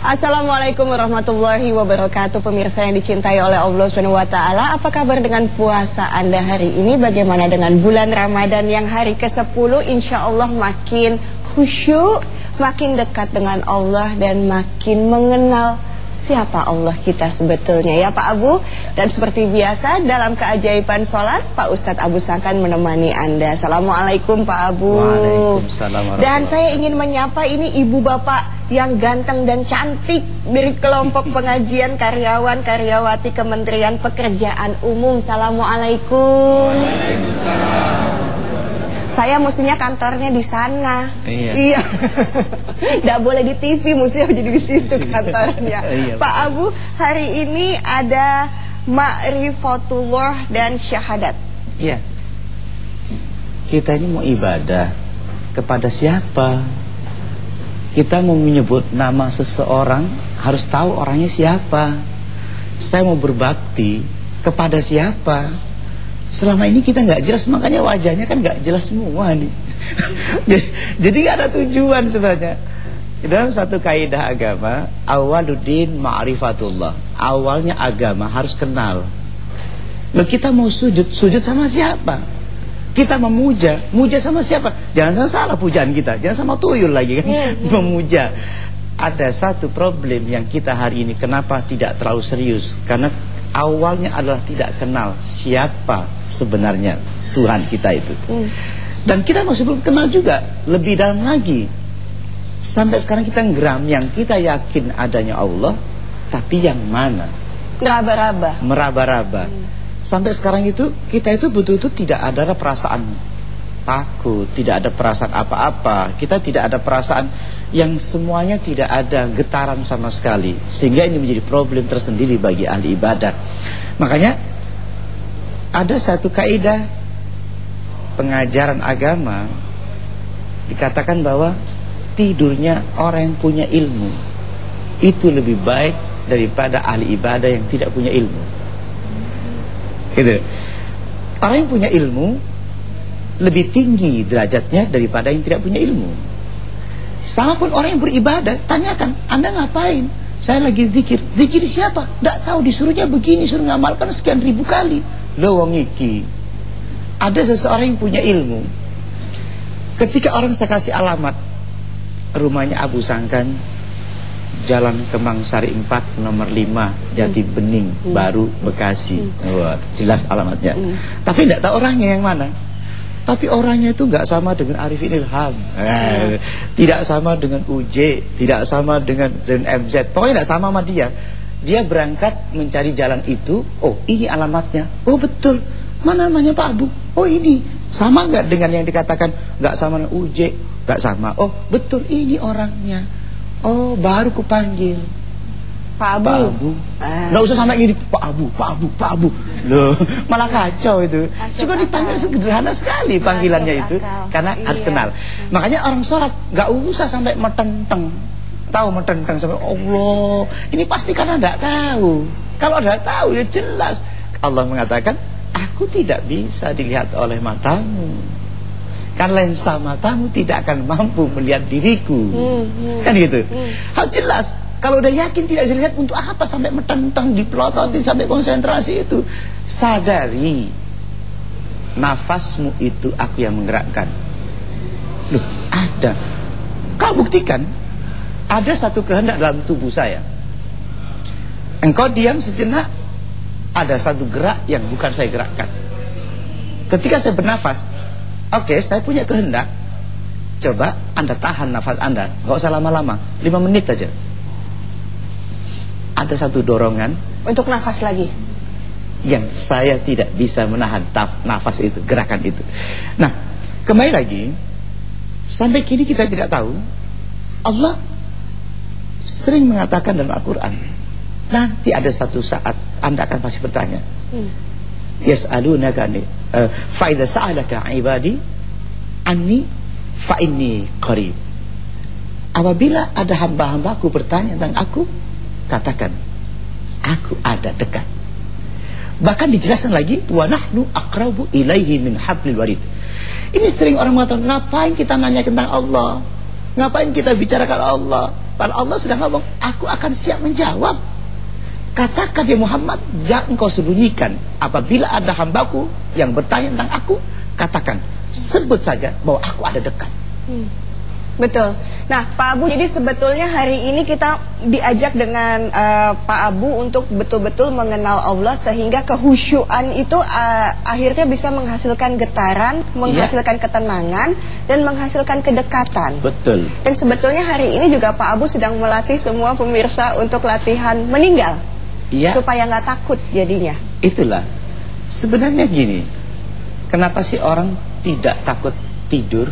Assalamualaikum warahmatullahi wabarakatuh. Pemirsa yang dicintai oleh Allah Subhanahu wa taala. Apa kabar dengan puasa Anda hari ini? Bagaimana dengan bulan Ramadan yang hari ke-10 insya Allah makin khusyuk, makin dekat dengan Allah dan makin mengenal siapa Allah kita sebetulnya. Ya Pak Abu? Dan seperti biasa dalam keajaiban sholat Pak Ustadz Abu Sangkan menemani Anda. Assalamualaikum Pak Abu. Waalaikumsalam dan saya ingin menyapa ini ibu bapak yang ganteng dan cantik dari kelompok pengajian karyawan karyawati Kementerian Pekerjaan Umum Assalamualaikum saya mestinya kantornya di sana. Iya. Iya. Tidak boleh di TV, mestinya jadi di situ kantornya. Iya. Pak Abu, hari ini ada ma'rifatullah dan syahadat. Iya. Kita ini mau ibadah kepada siapa? Kita mau menyebut nama seseorang harus tahu orangnya siapa. Saya mau berbakti kepada siapa? Selama ini kita nggak jelas makanya wajahnya kan nggak jelas semua nih. jadi nggak ada tujuan sebenarnya. Dalam satu kaidah agama, awaluddin ma'rifatullah. Awalnya agama harus kenal. Loh kita mau sujud, sujud sama siapa? Kita memuja, muja sama siapa? Jangan salah pujaan kita, jangan sama tuyul lagi kan. memuja. Ada satu problem yang kita hari ini kenapa tidak terlalu serius? Karena awalnya adalah tidak kenal siapa sebenarnya Tuhan kita itu. Hmm. Dan kita masih belum kenal juga lebih dalam lagi. Sampai sekarang kita ngeram yang kita yakin adanya Allah, tapi yang mana? Raba-raba. Meraba-raba. Sampai sekarang itu kita itu betul-betul tidak ada perasaan takut, tidak ada perasaan apa-apa. Kita tidak ada perasaan yang semuanya tidak ada getaran sama sekali. Sehingga ini menjadi problem tersendiri bagi ahli ibadah. Makanya ada satu kaidah pengajaran agama dikatakan bahwa tidurnya orang yang punya ilmu itu lebih baik daripada ahli ibadah yang tidak punya ilmu. Gitu. Orang yang punya ilmu lebih tinggi derajatnya daripada yang tidak punya ilmu. Sama pun orang yang beribadah, tanyakan, Anda ngapain? Saya lagi zikir. Zikir siapa? Tidak tahu, disuruhnya begini, suruh ngamalkan sekian ribu kali. Lo wong iki. Ada seseorang yang punya ilmu. Ketika orang saya kasih alamat, rumahnya Abu Sangkan, Jalan Kemang Sari 4 nomor 5 Jati Bening Hmm. Baru Bekasi. Wah, jelas alamatnya. Hmm. Tapi tidak tahu orangnya yang mana. Tapi orangnya itu nggak sama dengan Arifin Ilham, eh, tidak sama dengan UJ, tidak sama dengan dengan MZ. Pokoknya tidak sama sama dia. Dia berangkat mencari jalan itu. Oh, ini alamatnya. Oh, betul. Mana namanya Pak Abu? Oh, ini. Sama nggak dengan yang dikatakan nggak sama dengan UJ? Nggak sama. Oh, betul. Ini orangnya. Oh, baru kupanggil. Pak Abu. Pak Abu. Ah. Nggak usah sampai gini, Pak Abu, Pak Abu, Pak Abu. Loh, malah kacau itu. Masuk Cuma dipanggil akal. sederhana sekali panggilannya Masuk itu akal. karena harus Iya. kenal. Makanya orang sholat nggak usah sampai metenteng. Tahu metenteng sampai Allah. Ini pasti karena nggak tahu. Kalau nggak tahu ya jelas. Allah mengatakan, aku tidak bisa dilihat oleh matamu. Kan lensa matamu tidak akan mampu melihat diriku. Hmm, hmm. Kan gitu. Harus jelas. Kalau udah yakin tidak bisa lihat untuk apa sampai metenteng dipelototin sampai konsentrasi itu. Sadari nafasmu itu aku yang menggerakkan. Loh, ada. Kau buktikan ada satu kehendak dalam tubuh saya. Engkau diam sejenak, ada satu gerak yang bukan saya gerakkan. Ketika saya bernafas, oke, saya punya kehendak. Coba Anda tahan nafas Anda, nggak usah lama-lama, lima menit aja. Ada satu dorongan Untuk nafas lagi. yang saya tidak bisa menahan taf, nafas itu, gerakan itu. Nah, kembali lagi, sampai kini kita tidak tahu, Allah sering mengatakan dalam Al-Quran, nanti ada satu saat Anda akan pasti bertanya, Hmm. Yas'alunaka ni uh, fa idza sa'alaka ibadi anni fa inni qarib apabila ada hamba-hambaku bertanya tentang aku katakan aku ada dekat. Bahkan dijelaskan lagi wa nahnu aqrabu ilaihi min hablil warid. Ini sering orang mengatakan ngapain kita nanya tentang Allah? Ngapain kita bicarakan Allah? Padahal Allah sudah ngomong, aku akan siap menjawab. Katakan ya Muhammad, jangan kau sembunyikan. Apabila ada hambaku yang bertanya tentang aku, katakan, sebut saja bahwa aku ada dekat. Hmm. Betul. Nah, Pak Abu, jadi sebetulnya hari ini kita diajak dengan uh, Pak Abu untuk betul-betul mengenal Allah sehingga kehusyuan itu uh, akhirnya bisa menghasilkan getaran, menghasilkan iya. ketenangan dan menghasilkan kedekatan. Betul. Dan sebetulnya hari ini juga Pak Abu sedang melatih semua pemirsa untuk latihan meninggal. Iya. Supaya nggak takut jadinya. Itulah. Sebenarnya gini, kenapa sih orang tidak takut tidur?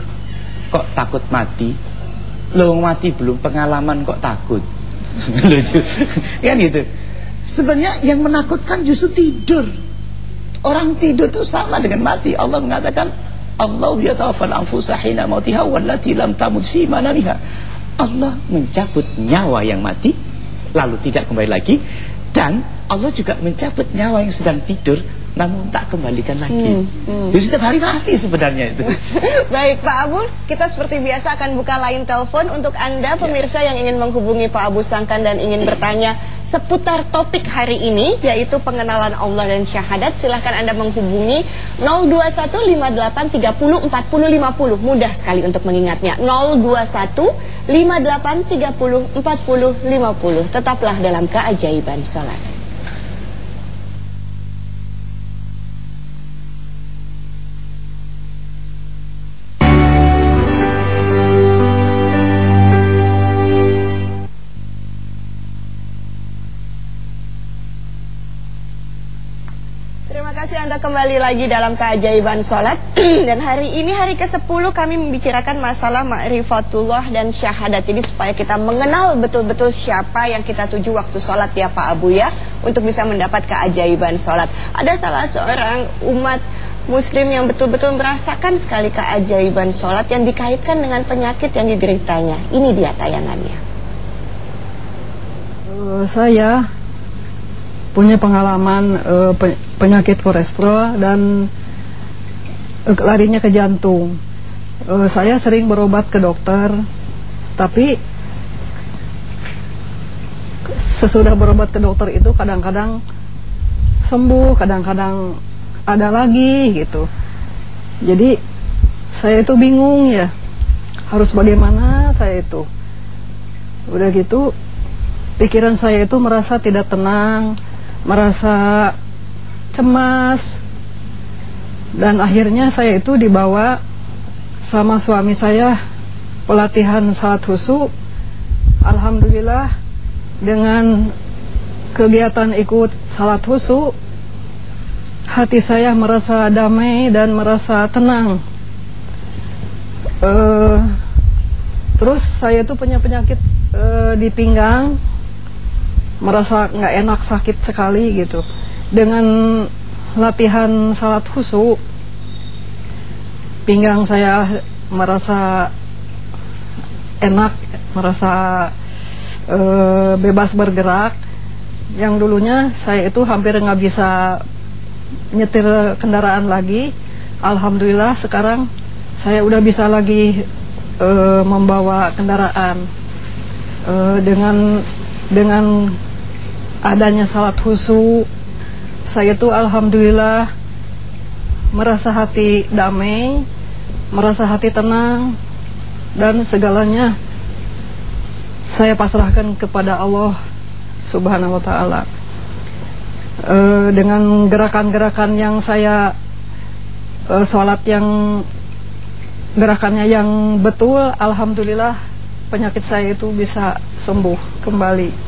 kok takut mati lo mati belum pengalaman kok takut lucu kan gitu sebenarnya yang menakutkan justru tidur orang tidur itu sama dengan mati Allah mengatakan Allah yatawaffal anfusa hina mautiha wallati lam tamut fi manamiha Allah mencabut nyawa yang mati lalu tidak kembali lagi dan Allah juga mencabut nyawa yang sedang tidur namun tak kembalikan lagi. Hmm, hmm. Jadi setiap hari mati sebenarnya itu. Baik Pak Abu, kita seperti biasa akan buka line telepon untuk Anda ya. pemirsa ya. yang ingin menghubungi Pak Abu Sangkan dan ingin bertanya seputar topik hari ini yaitu pengenalan Allah dan syahadat. Silahkan Anda menghubungi 02158304050. Mudah sekali untuk mengingatnya. 02158304050. Tetaplah dalam keajaiban sholat. Kembali lagi dalam keajaiban sholat. Dan hari ini hari ke-10 kami membicarakan masalah ma'rifatullah dan syahadat. Ini Supaya kita mengenal betul-betul siapa yang kita tuju waktu sholat ya Pak Abu ya. Untuk bisa mendapat keajaiban sholat. Ada salah seorang umat muslim yang betul-betul merasakan sekali keajaiban sholat Yang dikaitkan dengan penyakit yang dideritanya. Ini dia tayangannya. Uh, Saya punya pengalaman uh, penyakit kolesterol dan uh, larinya ke jantung. Uh, saya sering berobat ke dokter, tapi sesudah berobat ke dokter itu kadang-kadang sembuh, kadang-kadang ada lagi gitu. Jadi saya itu bingung ya, harus bagaimana saya itu. Udah gitu, pikiran saya itu merasa tidak tenang, merasa cemas. Dan akhirnya saya itu dibawa sama suami saya pelatihan salat husu Alhamdulillah dengan kegiatan ikut salat husu hati saya merasa damai dan merasa tenang. Uh, terus saya itu punya penyakit uh, di pinggang. Merasa nggak enak sakit sekali gitu dengan latihan salat khusu pinggang saya merasa enak merasa e, bebas bergerak. Yang dulunya saya itu hampir nggak bisa nyetir kendaraan lagi. Alhamdulillah sekarang saya udah bisa lagi e, membawa kendaraan. E, dengan dengan adanya salat khusu saya tuh alhamdulillah merasa hati damai, merasa hati tenang dan segalanya saya pasrahkan kepada Allah Subhanahu wa taala. E, dengan gerakan-gerakan yang saya e, sholat yang gerakannya yang betul, alhamdulillah penyakit saya itu bisa sembuh kembali.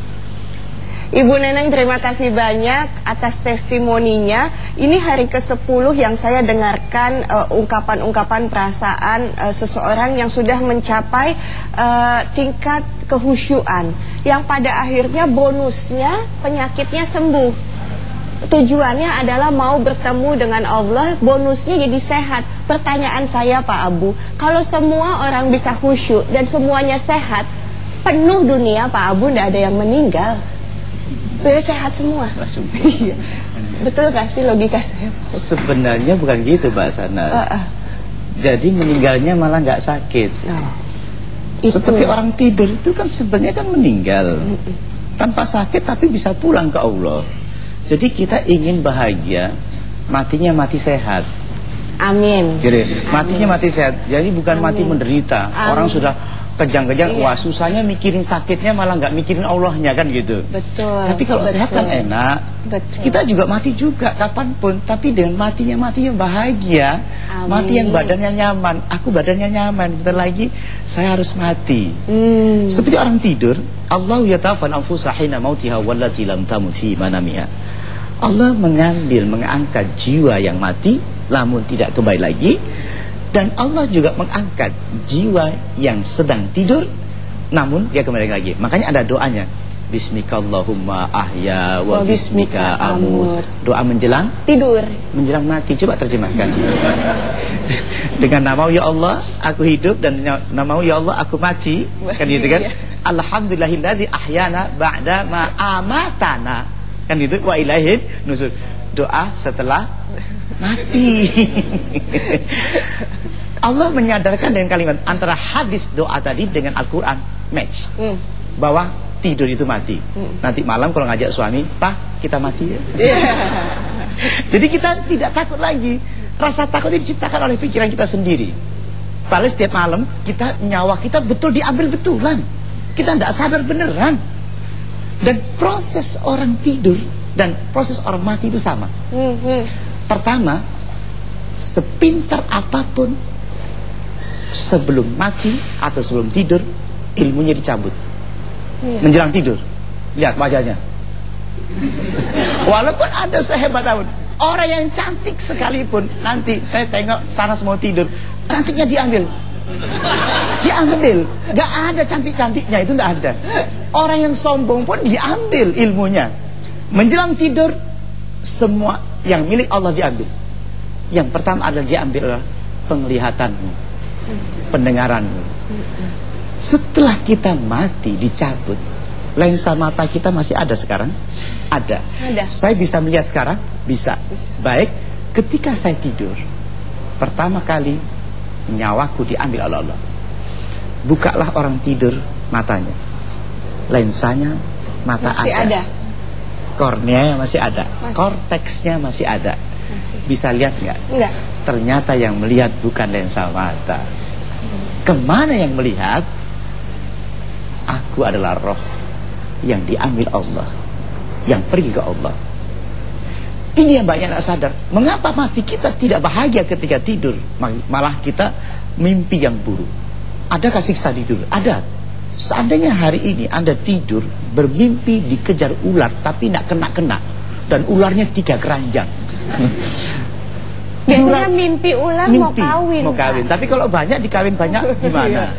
Ibu Neneng terima kasih banyak atas testimoninya. Ini hari ke-10 yang saya dengarkan uh, ungkapan-ungkapan uh, perasaan uh, seseorang yang sudah mencapai uh, tingkat kehusyuan yang pada akhirnya bonusnya penyakitnya sembuh. Tujuannya adalah mau bertemu dengan Allah, bonusnya jadi sehat. Pertanyaan saya Pak Abu, kalau semua orang bisa khusyuk dan semuanya sehat, penuh dunia Pak Abu tidak ada yang meninggal. Biar sehat semua. Iya. Betul gak sih logika saya? Sebenarnya bukan gitu Mbak Sana. Uh, uh. Jadi meninggalnya malah nggak sakit. No. Itu. Seperti orang tidur itu kan sebenarnya kan meninggal. Tanpa sakit tapi bisa pulang ke Allah. Jadi kita ingin bahagia, matinya mati sehat. Amin. Jadi matinya mati sehat. Jadi bukan mati menderita. Amin. Orang sudah kejang-kejang, Iya. wah susahnya mikirin sakitnya malah nggak mikirin Allahnya kan gitu. Betul. Tapi kalau betul. sehat kan enak. Betul. Kita juga mati juga kapan pun, tapi dengan matinya mati yang bahagia, Amin. mati yang badannya nyaman. Aku badannya nyaman. Bentar lagi saya harus mati. Hmm. Seperti orang tidur, Allah yatafan anfusa hina mautiha wallati lam tamut fi manamiha. Allah mengambil, mengangkat jiwa yang mati, namun tidak kembali lagi. Dan Allah juga mengangkat jiwa yang sedang tidur, namun dia kembali lagi. Makanya ada doanya. Bismikallahumma ahya wa bismika amut. Doa menjelang Tidur. menjelang mati coba terjemahkan dengan nama ya Allah aku hidup dan nama ya Allah aku mati kan gitu kan Iya. alhamdulillahilladzi ahyana ba'da ma amatana kan gitu wa ilaihin nusur doa setelah mati Allah menyadarkan dengan kalimat antara hadis doa tadi dengan Al-Qur'an match Hmm. bahwa tidur itu mati nanti malam kalau ngajak suami pak kita mati ya jadi kita tidak takut lagi. Rasa takut itu diciptakan oleh pikiran kita sendiri. Paling setiap malam kita nyawa kita betul diambil betulan. Kita tidak sadar beneran. Dan proses orang tidur dan proses orang mati itu sama. Hmm, hmm. Pertama, sepintar apa pun sebelum mati atau sebelum tidur ilmunya dicabut. Menjelang tidur. Lihat wajahnya. Walaupun ada sehebat apa pun Orang yang cantik sekalipun Nanti saya tengok sana semua tidur Cantiknya diambil Diambil Gak ada cantik-cantiknya Itu gak ada Orang yang sombong pun diambil ilmunya Menjelang tidur Semua yang milik Allah diambil Yang pertama adalah diambil Penglihatanmu Pendengaranmu Setelah kita mati dicabut Lensa mata kita masih ada sekarang? Ada. Ada. Saya bisa melihat sekarang? Bisa. Baik, ketika saya tidur, pertama kali nyawaku diambil oleh Allah. Bukalah orang tidur matanya. Lensanya mata Masih ada. Korneanya masih ada. Masih. Korteksnya masih ada. Masih. Bisa lihat nggak? Enggak. Ternyata yang melihat bukan lensa mata. Ke mana yang melihat? Aku adalah roh yang diambil Allah, yang pergi ke Allah. Ini yang banyak tidak sadar. Mengapa mati kita tidak bahagia ketika tidur, malah kita mimpi yang buruk? Adakah siksa tidur? Ada. Seandainya hari ini Anda tidur bermimpi dikejar ular tapi tidak kena-kena dan ularnya tiga keranjang. Biasanya Ular- mimpi ular mau mimpi kawin. mau kawin. Pak. tapi kalau banyak dikawin banyak gimana?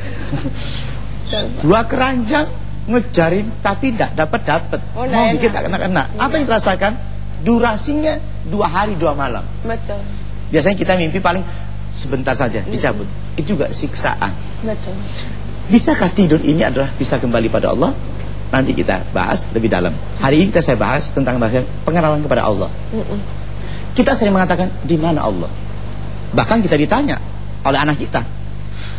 Dua keranjang ngejarin tapi tidak dapat dapat Oh, mau bikin tak kena kena apa yang dirasakan? Durasinya dua hari dua malam. Betul. biasanya kita mimpi paling sebentar saja dicabut. Itu juga siksaan. Betul. Bisakah tidur ini adalah bisa kembali pada Allah? Nanti kita bahas lebih dalam. Hari ini kita saya bahas tentang bahasa pengenalan kepada Allah. Kita sering mengatakan di mana Allah? Bahkan kita ditanya oleh anak kita.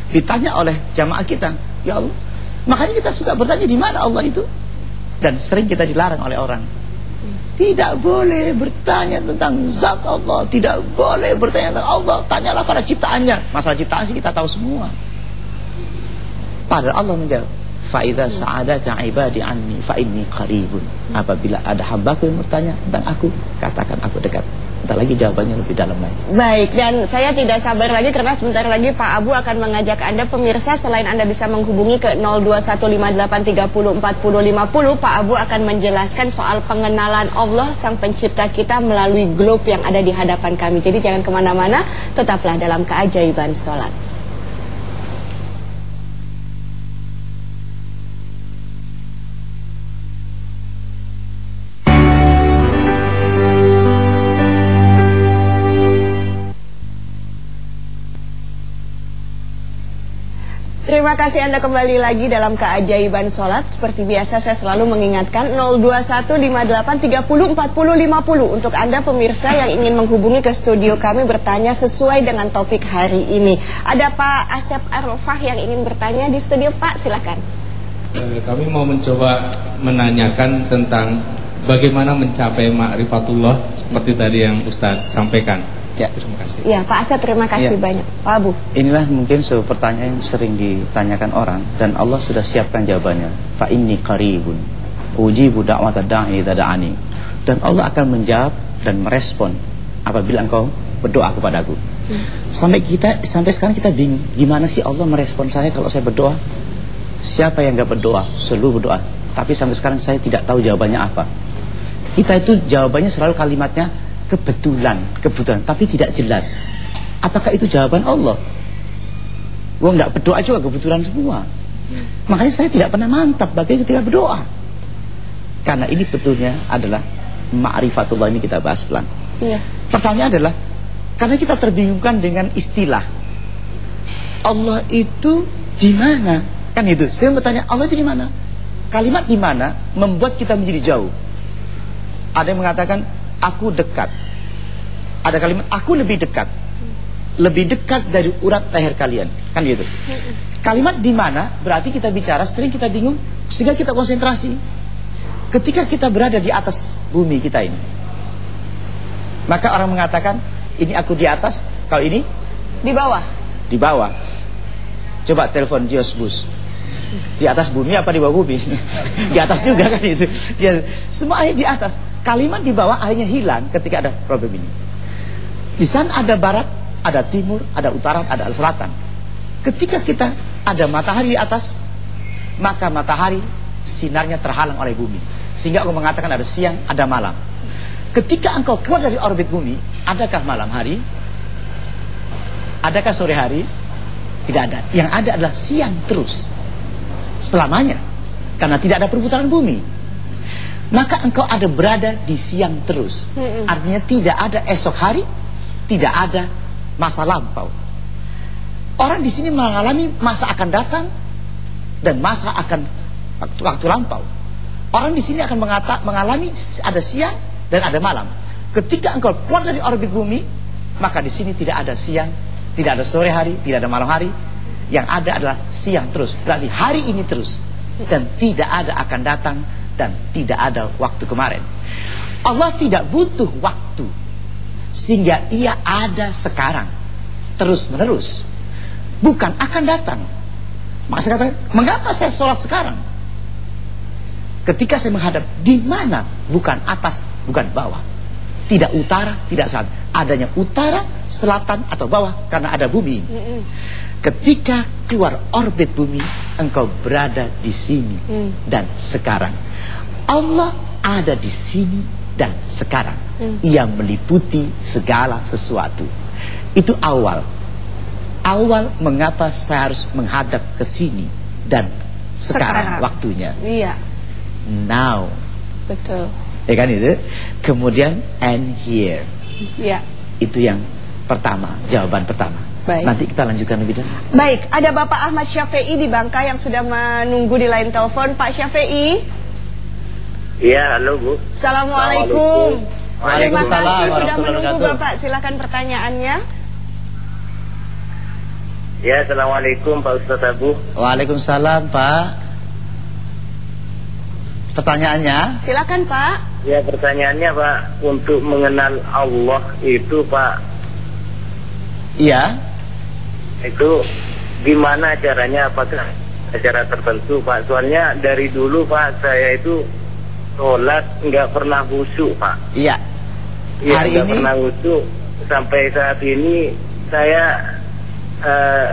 Ditanya oleh jamaah kita. Ya Allah makanya kita suka bertanya di mana Allah itu? Dan sering kita dilarang oleh orang. Tidak boleh bertanya tentang zat Allah. Tidak boleh bertanya tentang Allah. Tanyalah pada ciptaannya. Masalah ciptaan sih kita tahu semua Padahal Allah menjawab Fa'idha sa'adaka ibadi anni fa'inni qaribun. Apabila ada hambaku yang bertanya tentang aku Katakan aku dekat. Entah lagi jawabannya lebih dalam lagi. Baik, dan saya tidak sabar lagi karena sebentar lagi Pak Abu akan mengajak Anda pemirsa selain Anda bisa menghubungi ke 021583404050 Pak Abu akan menjelaskan soal pengenalan Allah Sang Pencipta kita melalui globe yang ada di hadapan kami. Jadi jangan ke mana-mana, tetaplah dalam keajaiban sholat Terima kasih Anda kembali lagi dalam keajaiban sholat. Seperti biasa saya selalu mengingatkan 02158304050 untuk Anda pemirsa yang ingin menghubungi ke studio kami bertanya sesuai dengan topik hari ini. Ada Pak Asep Arofah yang ingin bertanya di studio Pak, silakan. Eh, Kami mau mencoba menanyakan tentang bagaimana mencapai ma'rifatullah seperti tadi yang Ustadz sampaikan. Ya. Terima kasih. Ya Pak Asep terima kasih Ya. banyak. Pak Abu. Inilah mungkin sebuah pertanyaan yang sering ditanyakan orang dan Allah sudah siapkan jawabannya. Fa inni qaribun ujibu da'wata da'i idza da'ani. Dan Allah akan menjawab dan merespon apabila engkau berdoa kepadaku. Sampai kita sampai sekarang kita bingung, gimana sih Allah merespon saya kalau saya berdoa? Siapa yang enggak berdoa? Seluruh berdoa. Tapi sampai sekarang saya tidak tahu jawabannya apa. Kita itu jawabannya selalu kalimatnya kebetulan, kebetulan, tapi tidak jelas. Apakah itu jawaban Allah? Gua nggak berdoa juga kebetulan semua. Makanya saya tidak pernah mantap bagi ketika berdoa. Karena ini betulnya adalah ma'rifatullah ini kita bahas pelan. Iya. Pertanyaan adalah karena kita terbingungkan dengan istilah Allah itu di mana? Kan itu. Saya bertanya Allah itu di mana? Kalimat di mana membuat kita menjadi jauh. Ada yang mengatakan aku dekat. Ada kalimat aku lebih dekat. Lebih dekat dari urat leher kalian. Kan gitu. Kalimat di mana berarti kita bicara sering kita bingung sehingga kita konsentrasi. Ketika kita berada di atas bumi kita ini. Maka orang mengatakan ini aku di atas, kalau ini Di bawah. di bawah. Coba telepon Jios Bus. Di atas bumi apa di bawah bumi? di atas juga kan itu. Dia semua ayat di atas. Kalimat di bawah akhirnya hilang ketika ada problem ini. Di sana ada barat, ada timur, ada utara, ada selatan. Ketika kita ada matahari di atas, maka matahari sinarnya terhalang oleh bumi. Sehingga aku mengatakan ada siang, ada malam. Ketika engkau keluar dari orbit bumi, adakah malam hari? Adakah sore hari? Tidak ada. Yang ada adalah siang terus. Selamanya. Karena tidak ada perputaran bumi. Maka engkau ada berada di siang terus. Artinya tidak ada esok hari, tidak ada masa lampau. Orang di sini mengalami masa akan datang dan masa akan waktu, waktu lampau. Orang di sini akan mengata, mengalami ada siang dan ada malam. Ketika engkau keluar dari orbit bumi, maka di sini tidak ada siang, tidak ada sore hari, tidak ada malam hari. Yang ada adalah siang terus. Berarti hari ini terus dan tidak ada akan datang dan tidak ada waktu kemarin. Allah tidak butuh waktu sehingga ia ada sekarang terus menerus. Bukan akan datang. Maka saya katakan mengapa saya sholat sekarang? Ketika saya menghadap di mana? Bukan atas bukan bawah. Tidak utara tidak selatan. Adanya utara selatan atau bawah karena ada bumi. Ketika keluar orbit bumi engkau berada di sini dan sekarang. Allah ada di sini dan sekarang. Ia meliputi segala sesuatu. Itu awal. Awal mengapa saya harus menghadap ke sini dan sekarang, Sekarang. waktunya. Iya, now. Betul. ya kan itu? Kemudian and here. Iya. itu yang pertama jawaban pertama Baik. nanti kita lanjutkan lebih dalam Baik, ada Bapak Ahmad Syafi'i di Bangka yang sudah menunggu di line telepon. Pak Syafi'i, Iya, halo Bu. Assalamualaikum. Terima Waalaikumsalam kasih sudah menunggu. Bapak. Silakan pertanyaannya. Ya, Assalamualaikum Pak Ustadz Abu. Waalaikumsalam Pak pertanyaannya Silakan Pak. Ya, pertanyaannya Pak, untuk mengenal Allah itu Pak, iya itu gimana caranya? Apakah ada cara tertentu Pak? Soalnya dari dulu Pak, saya itu sholat nggak pernah khusyuk Pak. iya Iya, Hari nggak ini- pernah khusyuk. Sampai saat ini saya eh,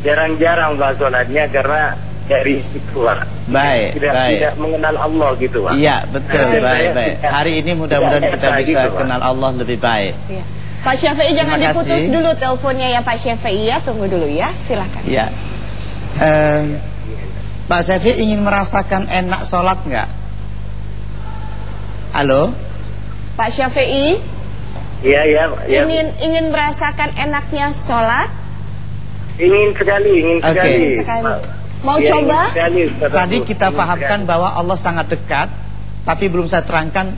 jarang-jarang Pak sholatnya karena dari itu Pak. Baik, tidak, baik. tidak mengenal Allah gitu Pak. Iya betul Nah, baik baik. Hari ini mudah-mudahan kita bisa gitu, kenal Allah lebih baik. Iya. Pak Syafi'i jangan Terima diputus kasih. dulu teleponnya ya Pak Syafi'i ya. Tunggu dulu ya. Silakan. Iya. Eh, Pak Syafi ingin merasakan enak sholat nggak? Halo? Pak Syafi'i Iya, iya, iya. ingin ingin merasakan enaknya sholat Ingin sekali, ingin Oke. sekali. sekali. Mau Ya, coba? sekali, Tadi kita Ingin fahamkan sekali. bahwa Allah sangat dekat, tapi belum saya terangkan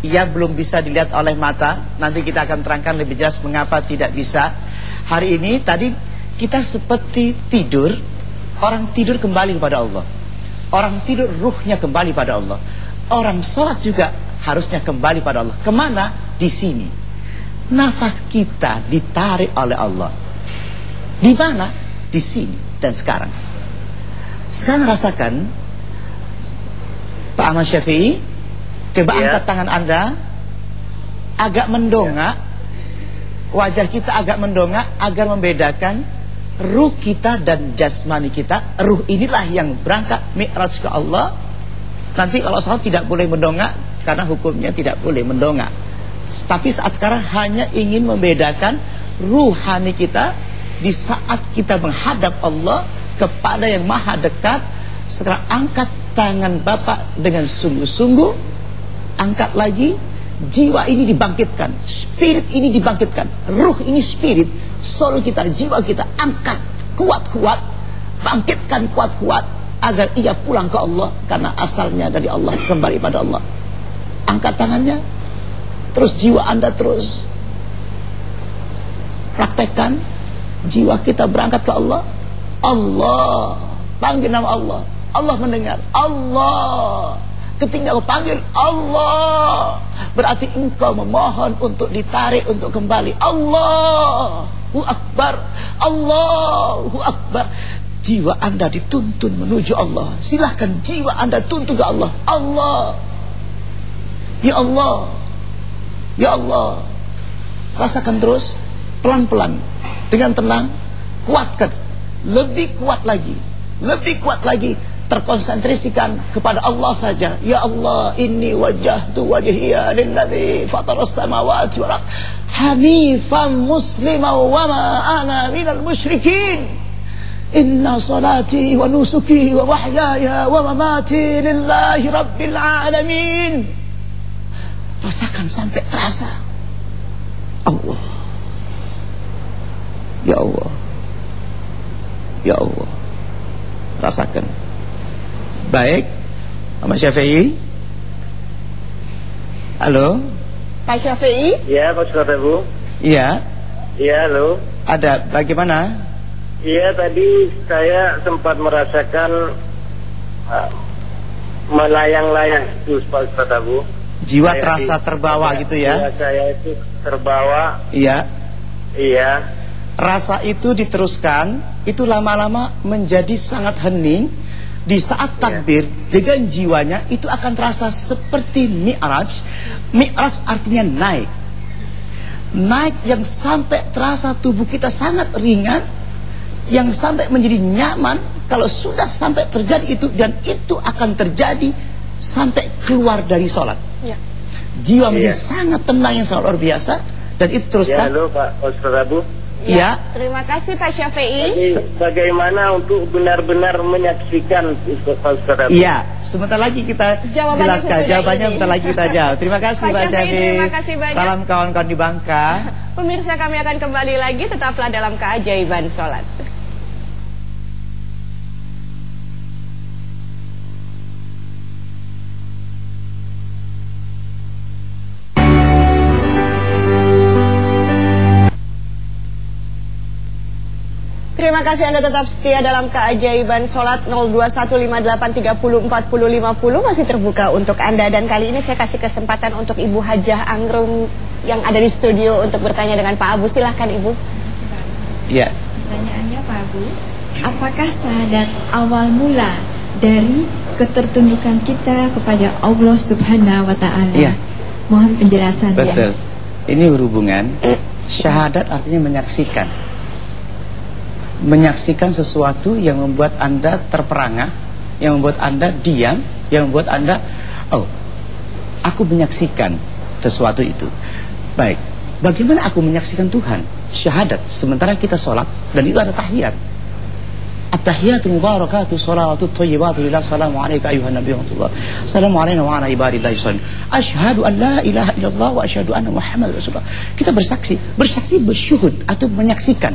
ia belum bisa dilihat oleh mata. Nanti kita akan terangkan lebih jelas mengapa tidak bisa. Hari ini tadi kita seperti tidur, orang tidur kembali kepada Allah. Orang tidur ruhnya kembali pada Allah. Orang sholat juga harusnya kembali pada Allah. Ke mana? Di sini. Nafas kita ditarik oleh Allah. Di mana? Di sini dan sekarang. Sekarang rasakan Pak Ahmad Syafi'i Coba Ya. angkat tangan Anda. Agak mendongak. Wajah kita agak mendongak Agar membedakan Ruh kita dan jasmani kita. Ruh inilah yang berangkat Mi'raj ke Allah. Nanti kalau sholat tidak boleh mendongak Karena hukumnya tidak boleh mendongak. Tapi saat sekarang hanya ingin membedakan Ruhani kita Di saat kita menghadap Allah Kepada yang maha dekat. Sekarang angkat tangan Bapak Dengan sungguh-sungguh Angkat lagi Jiwa ini dibangkitkan Spirit ini dibangkitkan Ruh ini spirit Soul kita, jiwa kita Angkat kuat-kuat Bangkitkan kuat-kuat Agar ia pulang ke Allah Karena asalnya dari Allah Kembali pada Allah. Angkat tangannya Terus jiwa anda terus Praktekkan Jiwa kita berangkat ke Allah. Allah Panggil nama Allah. Allah mendengar. Allah Ketika kau panggil Allah Berarti engkau memohon untuk ditarik untuk kembali. Allahu Akbar Allahu Akbar. Jiwa anda dituntun menuju Allah. Silahkan jiwa anda tuntun ke Allah. Allah. Ya Allah. Ya Allah. Rasakan terus Pelan-pelan. Dengan tenang Kuatkan. Lebih kuat lagi. Lebih kuat lagi terkonsentrasikan kepada Allah saja. Ya Allah, inni wajjahtu wajhiya lilladzi fataras samawati wal ard hanifan musliman wa ma ana minal musyrikin. Inna salati wa nusuki wa mahyaya wa mamati lillahi rabbil alamin. Rasakan sampai terasa. Allah. Ya Allah. Ya Allah. Rasakan. Baik Ahmad Syafi'i Halo Pak Syafi'i? Ya, Pak Ustaz Abu. Iya Iya, halo. Ada bagaimana Iya, tadi saya sempat merasakan uh, melayang-layang itu Pak Ustaz Abu. Jiwa Saya terasa di- terbawa saya- gitu ya Iya, saya itu terbawa. Iya Iya. Rasa itu diteruskan Itu lama-lama menjadi sangat hening Di saat takbir Dengan jiwanya itu akan terasa seperti mi'raj. Mi'raj artinya naik. Naik yang sampai terasa tubuh kita sangat ringan Yang sampai menjadi nyaman. Kalau sudah sampai terjadi itu Dan itu akan terjadi Sampai keluar dari sholat. Ya. Jiwa menjadi Iya. sangat tenang yang sangat luar biasa. Dan itu Ya, teruskan halo Pak Ustaz Abu. Ya. Terima kasih Pak Syafi'i. Bagaimana untuk benar-benar menyaksikan Ustaz? Iya, sebentar lagi kita Jawabannya jelaskan. Jawabannya ini. sebentar lagi kita jawab. Terima kasih Pak Pak Syafi'i, terima kasih banyak. Salam kawan-kawan di Bangka. Pemirsa kami akan kembali lagi tetaplah dalam keajaiban sholat. Terima kasih Anda tetap setia dalam keajaiban sholat 021583404050 masih terbuka untuk Anda dan kali ini saya kasih kesempatan untuk Ibu Hajah Anggrung yang ada di studio untuk bertanya dengan Pak Abu silahkan Ibu. Iya. Pertanyaannya Pak Abu, apakah syahadat awal mula dari ketertundukan kita kepada Allah Subhanahu wa taala? Iya. Mohon penjelasannya. Betul. Ini berhubungan syahadat artinya menyaksikan. Menyaksikan sesuatu yang membuat Anda terperangah, yang membuat Anda diam, yang membuat Anda oh, aku menyaksikan sesuatu itu. Baik. Bagaimana aku menyaksikan Tuhan? Syahadat. Sementara kita sholat dan itu ada tahiyat. At-tahiyatu mubarakatu salawatu thayyibatu lillah Assalamu alayka ayuhan nabiy wa Assalamu alayna wa ala ibadillahi salihin Ashhadu an la ilaha illallah wa ashhadu anna Muhammad Rasulullah Kita bersaksi Bersaksi bersyuhud atau menyaksikan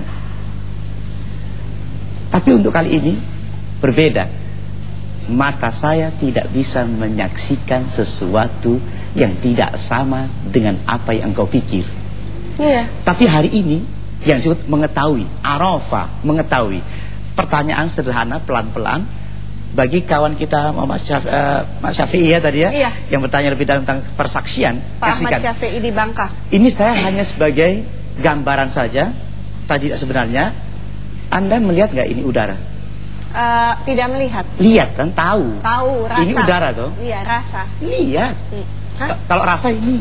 Tapi untuk kali ini berbeda. Mata saya tidak bisa menyaksikan sesuatu yang tidak sama dengan apa yang engkau pikir. Iya. Tapi hari ini yang disebut mengetahui, arafa, mengetahui. Pertanyaan sederhana pelan-pelan bagi kawan kita Syaf, eh, Mas Syafi'i ya tadi ya, Iya. yang bertanya lebih dalam tentang persaksian. Pak Ahmad. Syafi'i di Bangka. Ini saya hanya sebagai gambaran saja, tadi tidak sebenarnya. Anda melihat nggak ini udara? Eh, tidak melihat. Lihat kan, tahu. Tahu rasa. Ini udara toh? Iya, rasa. Lihat. Hmm. Kalau rasa ini,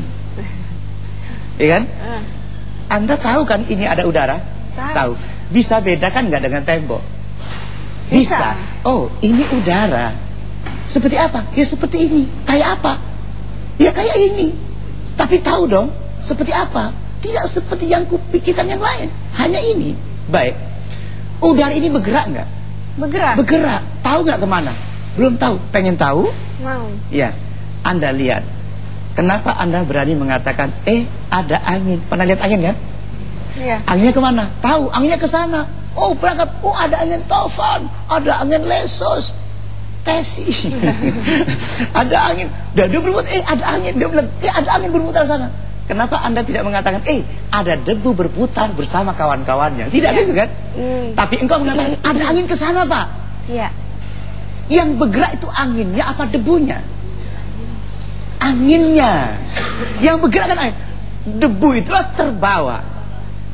iya kan? Eh, Anda tahu kan ini ada udara? Tahu. Bisa bedakan nggak dengan tembok? Bisa. Oh, ini udara. Seperti apa? Ya seperti ini. Kayak apa? Ya kayak ini. Tapi tahu dong, seperti apa? Tidak seperti yang kupikirkan yang lain. Hanya ini. Baik. Udara ini bergerak nggak? bergerak. Bergerak. Tahu nggak ke mana? Belum tahu. Pengen tahu? Mau. Ya. Anda lihat. Kenapa Anda berani mengatakan, eh ada angin? Pernah lihat angin kan? Iya. Anginnya ke mana? Tahu, anginnya ke sana. Oh berangkat, oh ada angin tofan, ada angin lesos, tesi, ada angin. Dan dia berbuat, eh ada angin. Dia bilang, eh ada angin berputar sana. Kenapa anda tidak mengatakan, eh ada debu berputar bersama kawan-kawannya? Tidak Iya. gitu kan? Hmm. Tapi engkau mengatakan, ada angin ke sana pak. Iya. Yang bergerak itu anginnya apa debunya? Anginnya. Yang bergerak kan angin. Debu itulah terbawa.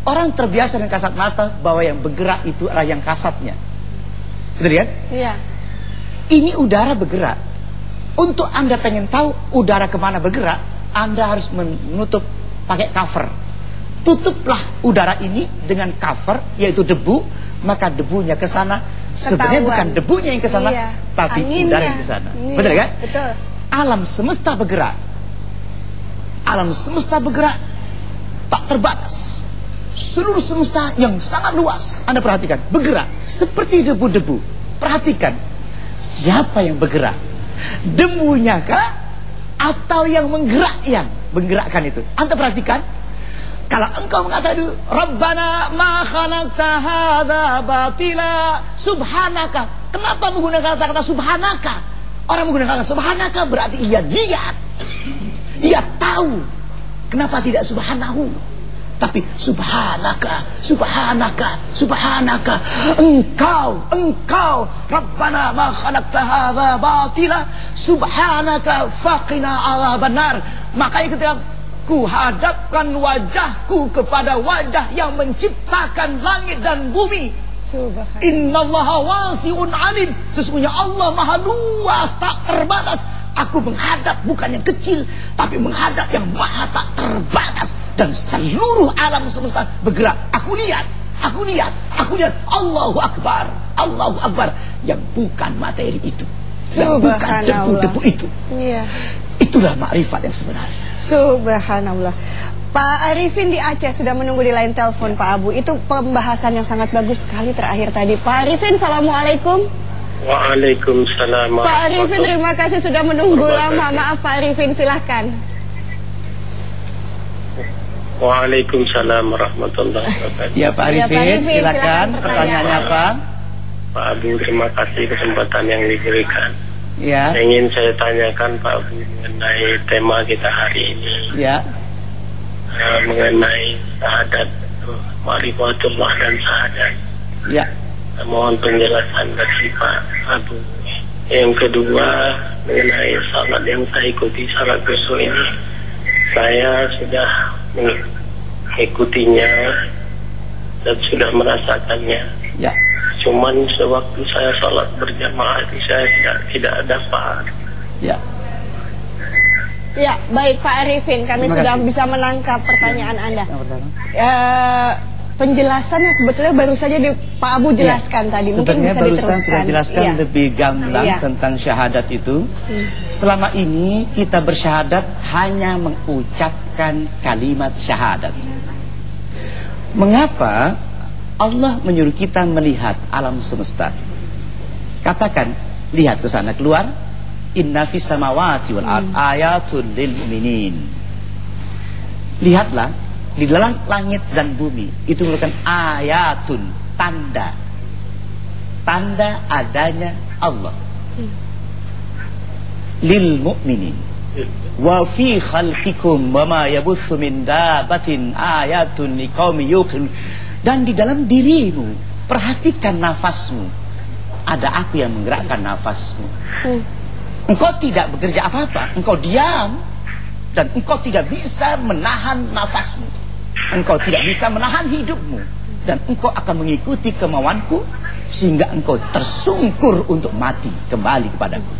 Orang terbiasa dengan kasat mata bahwa yang bergerak itu adalah yang kasatnya. Betul kan? Iya. Ini udara bergerak. Untuk Anda pengen tahu udara ke mana bergerak, Anda harus menutup pakai cover. Tutuplah udara ini dengan cover, yaitu debu, maka debunya ke sana. Sebenarnya bukan debunya yang ke sana, Iya. tapi Anginnya. udara yang ke sana. Iya, Betul kan? betul. Alam semesta bergerak. Alam semesta bergerak tak terbatas. Seluruh semesta yang sangat luas, Anda perhatikan, bergerak seperti debu-debu. Perhatikan, siapa yang bergerak? Debunya kah? Atau yang menggerak yang menggerakkan itu? Anda perhatikan, kalau engkau mengatakan itu, Rabbana ma khalaqta hadza batila subhanaka. Kenapa menggunakan kata-kata subhanaka? Orang menggunakan kata subhanaka berarti ia lihat. Ia tahu. Kenapa tidak subhanahu? Tapi subhanaka, subhanaka, subhanaka. Engkau, engkau, Rabbana ma khalaqta hadza batila, subhanaka faqina adzabannar. Makanya ketika ku hadapkan wajahku kepada wajah yang menciptakan langit dan bumi. Innallaha wasi'un alim. Sesungguhnya Allah maha luas, tak terbatas. Aku menghadap bukan yang kecil, tapi menghadap yang maha tak terbatas. Dan seluruh alam semesta bergerak. Aku lihat, aku lihat, aku lihat. Allahu Akbar, Allahu Akbar. Yang bukan materi itu. Yang bukan debu-debu itu. Iya. Itulah makrifat yang sebenarnya. Subhanallah. Pak Arifin di Aceh sudah menunggu di line telepon Pak Abu. Itu pembahasan yang sangat bagus sekali terakhir tadi. Pak Arifin, Assalamualaikum. Waalaikumsalam. Pak Arifin, terima kasih sudah menunggu lama. Maaf Pak Arifin, silahkan. Waalaikumsalam warahmatullahi wabarakatuh. Ya Pak Ya, Pak Arifin, Arifin, silakan. silakan Pertanyaannya apa? Pak Abu, terima kasih kesempatan yang diberikan. Ya, Ingin saya tanyakan Pak Abu mengenai tema kita hari ini ya, eh, mengenai syahadat marifatullah dan syahadat. ya. Mohon penjelasan dari Pak Abu. Yang kedua mengenai salat yang saya ikuti salat kusuk ini, saya sudah mengikutinya dan sudah merasakannya. Ya, Cuman sewaktu saya salat berjamaah itu saya tidak tidak dapat. ya. Ya, baik Pak Arifin, kami Terima sudah kasih. bisa menangkap pertanyaan Anda. Yang pertama. Eh, penjelasannya sebetulnya baru saja di Pak Abu jelaskan tadi. Mungkin Sebenarnya bisa barusan diteruskan. sudah jelaskan Iya. lebih gamblang Iya. tentang syahadat itu. Selama ini kita bersyahadat hanya mengucapkan kalimat syahadat. Mengapa Allah menyuruh kita melihat alam semesta? Katakan, lihat ke sana keluar. Inna fis samawati wal ard ayatun lil mu'minin. Lihatlah di dalam langit dan bumi itu merupakan ayatun tanda tanda adanya Allah lil mu'minin wa fi khalqikum wa ma yabuthu min dabatin ayatun liqaumin yuqin dan di dalam dirimu perhatikan nafasmu. Ada aku yang menggerakkan nafasmu. Engkau tidak bekerja apa-apa engkau diam. Dan engkau tidak bisa menahan nafasmu. Engkau tidak bisa menahan hidupmu. Dan engkau akan mengikuti kemauanku sehingga engkau tersungkur untuk mati kembali kepadaku.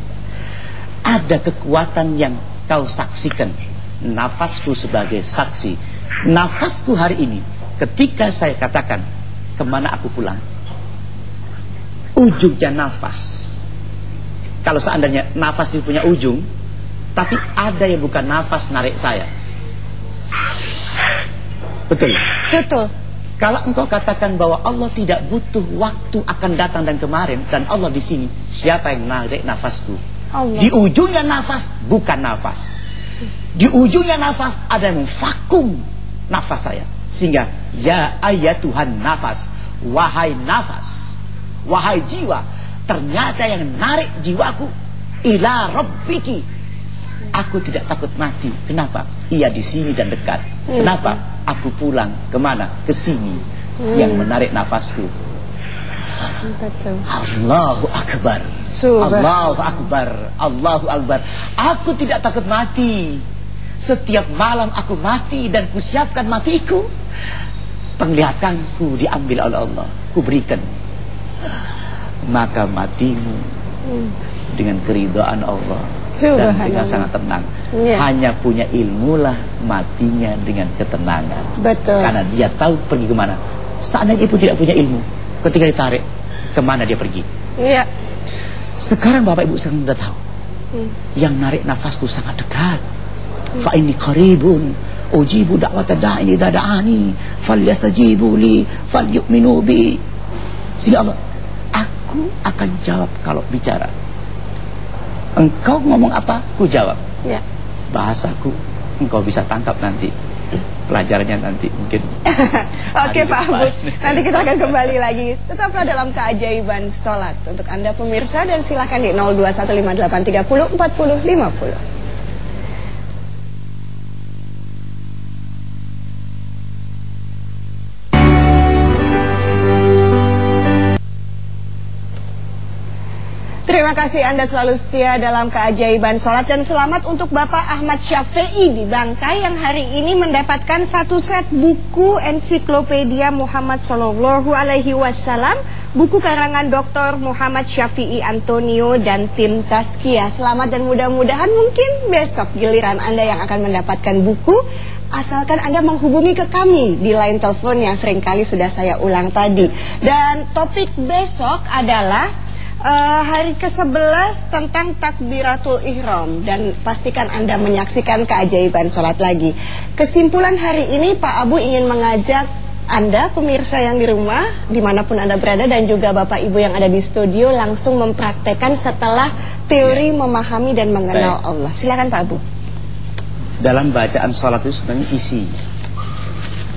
Ada kekuatan yang kau saksikan. Nafasku sebagai saksi. Nafasku hari ini ketika saya katakan ke mana aku pulang? Ujungnya nafas. Kalau seandainya nafas itu punya ujung tapi ada yang bukan nafas narik saya. Betul? Betul. kalau engkau katakan bahwa Allah tidak butuh waktu akan datang dan kemarin dan Allah di sini siapa yang narik nafasku? Allah. di ujungnya nafas bukan nafas. Di ujungnya nafas ada yang vakum nafas saya. Sehingga ya ayat Tuhan nafas wahai nafas wahai jiwa ternyata yang narik jiwaku ila rabbiki. Aku tidak takut mati. Kenapa? Ia di sini dan dekat. Kenapa? Aku pulang ke mana? Ke sini yang menarik nafasku. Allahu Akbar. Allahu Akbar. Allahu Akbar. Aku tidak takut mati. Setiap malam aku mati Dan kusiapkan matiku Penglihatanku diambil oleh Allah Ku berikan Maka matimu Dengan keridhaan Allah Dan dengan sangat tenang Ya. Hanya punya ilmulah Matinya dengan ketenangan Betul. Karena dia tahu pergi ke mana Seandainya ibu tidak punya ilmu Ketika ditarik Ke mana dia pergi Iya. sekarang Bapak Ibu sekarang sudah tahu. Yang narik nafasku sangat dekat. Fa inni qaribun ujibu da'wata da'i idza da'ani falyastajibu li falyu'minu bi. Sehingga Allah, aku akan jawab kalau bicara. Engkau ngomong apa? Ku jawab. Iya. Bahasaku engkau bisa tangkap nanti. Pelajarannya nanti mungkin. Oke Pak depan. Abu, nanti kita akan kembali lagi. Tetaplah dalam keajaiban sholat untuk Anda pemirsa dan silakan di 021583404050. Terima kasih Anda selalu setia dalam keajaiban sholat dan selamat untuk Bapak Ahmad Syafi'i di Bangkai yang hari ini mendapatkan satu set buku ensiklopedia Muhammad Sallallahu Alaihi Wasallam buku karangan Dr. Muhammad Syafi'i Antonio dan tim Taskia. Selamat dan mudah-mudahan mungkin besok giliran Anda yang akan mendapatkan buku asalkan Anda menghubungi ke kami di line telepon yang sering kali sudah saya ulang tadi. Dan topik besok adalah Eh, hari ke-11 tentang takbiratul ihram dan pastikan Anda menyaksikan keajaiban sholat lagi. Kesimpulan hari ini Pak Abu ingin mengajak Anda pemirsa yang di rumah di mana pun Anda berada dan juga Bapak Ibu yang ada di studio langsung mempraktekkan setelah teori memahami dan mengenal Baik. Allah. Silakan Pak Abu. dalam bacaan sholat itu sebenarnya isi.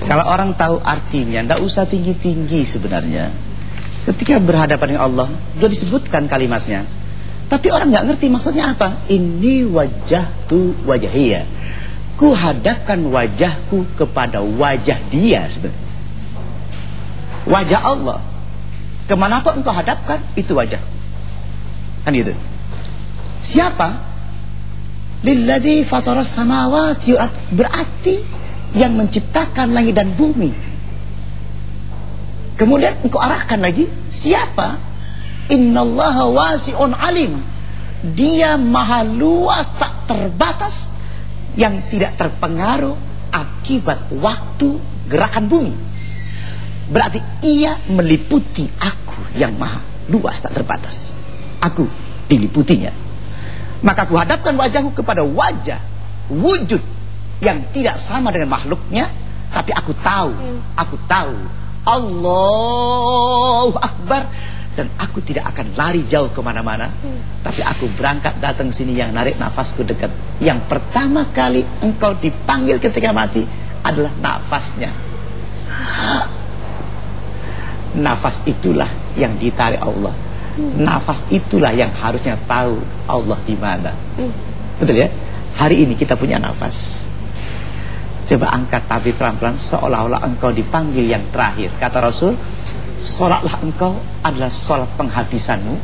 Kalau orang tahu artinya, tidak usah tinggi-tinggi sebenarnya. Ketika berhadapan dengan Allah, sudah disebutkan kalimatnya. Tapi orang nggak ngerti maksudnya apa. Ini wajah tu wajahia. Ku hadapkan wajahku kepada wajah dia sebenarnya. Wajah Allah. Ke mana pun engkau hadapkan, itu wajah. Kan gitu. Siapa? Lilladzi fataras samawati berarti yang menciptakan langit dan bumi. Kemudian engkau arahkan lagi siapa? Innallaha wasi'un alim. Dia maha luas tak terbatas yang tidak terpengaruh akibat waktu gerakan bumi. Berarti ia meliputi aku yang maha luas tak terbatas. Aku diliputinya. Maka aku hadapkan wajahku kepada wajah wujud yang tidak sama dengan makhluknya, tapi aku tahu, aku tahu Allahu Akbar dan aku tidak akan lari jauh ke mana-mana, tapi aku berangkat datang sini yang narik nafasku dekat. Yang pertama kali engkau dipanggil ketika mati adalah nafasnya. Nafas itulah yang ditarik Allah Nafas itulah yang harusnya tahu Allah di mana. Betul ya? Hari ini kita punya nafas. Coba angkat tapi pelan-pelan seolah-olah engkau dipanggil yang terakhir. Kata Rasul, sholatlah engkau adalah sholat penghabisanmu.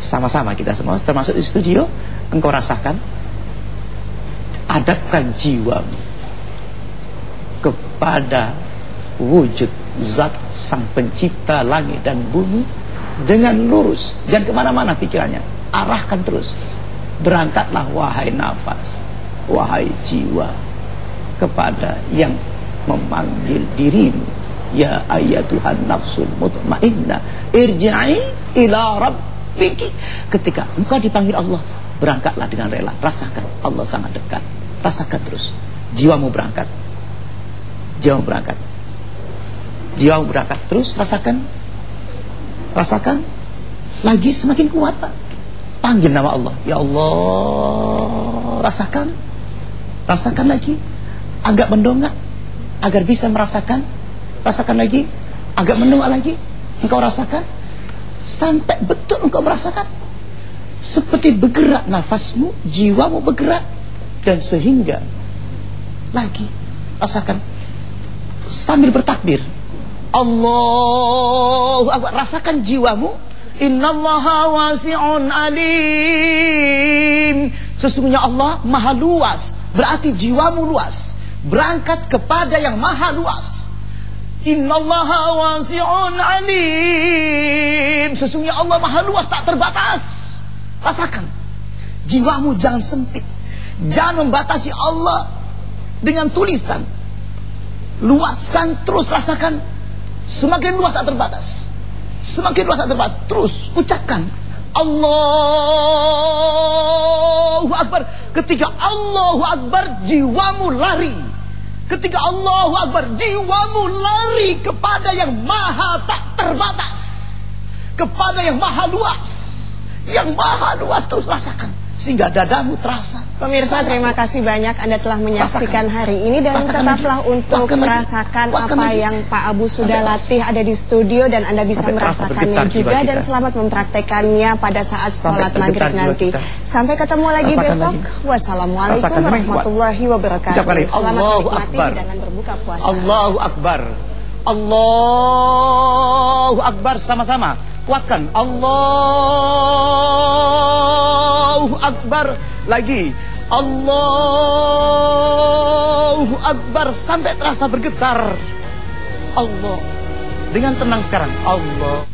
Sama-sama kita semua, termasuk di studio, engkau rasakan. Adapkan jiwamu kepada wujud zat sang pencipta langit dan bumi dengan lurus jangan ke mana-mana pikirannya arahkan terus berangkatlah wahai nafas wahai jiwa kepada yang memanggil dirimu. Ya ayatuhan nafsul mutmainnah irji'i ila rabbiki. Ketika engkau dipanggil Allah berangkatlah dengan rela. Rasakan Allah sangat dekat. Rasakan terus. Jiwamu berangkat. Jiwamu berangkat. Jiwamu berangkat terus rasakan. Rasakan. Lagi semakin kuat Pak. Panggil nama Allah. Ya Allah rasakan. Rasakan lagi agak mendongak agar bisa merasakan? Rasakan lagi? Agak mendongak lagi? Engkau rasakan? Sampai betul engkau merasakan? Seperti bergerak nafasmu jiwamu bergerak dan sehingga lagi. Rasakan. Sambil bertakbir. Allahu Akbar. Rasakan jiwamu. Innallaha wasi'un alim. Sesungguhnya Allah maha luas. Berarti jiwamu luas berangkat kepada yang maha luas innallaha wasi'un alim sesungguhnya Allah maha luas tak terbatas rasakan jiwamu jangan sempit jangan membatasi Allah dengan tulisan luaskan terus rasakan Semakin luas tak terbatas. Semakin luas tak terbatas. Terus ucapkan Allahu Akbar. Ketika Allahu Akbar jiwamu lari. Ketika Allahu Akbar jiwamu lari kepada yang maha tak terbatas. Kepada yang maha luas. Yang maha luas terus rasakan sehingga dadamu terasa. Pemirsa terima kasih banyak Anda telah menyaksikan Rasakan. hari ini dan Rasakan tetaplah lagi. untuk lagi. merasakan Kuatkan apa lagi. yang Pak Abu sudah Sampai latih ada di studio dan Anda bisa Sampai merasakannya juga dan selamat mempraktekannya pada saat Sampai sholat maghrib nanti. kita. Sampai ketemu lagi Rasakan besok. lagi. Wassalamualaikum Rasakan lagi. warahmatullahi wabarakatuh. Lagi. Selamat menikmati Akbar. berbuka puasa. Allahu Akbar. Allahu Akbar sama-sama. Kuatkan. Allahu Akbar. Lagi. Allahu Akbar sampai terasa bergetar. Allah. Dengan tenang sekarang. Allah.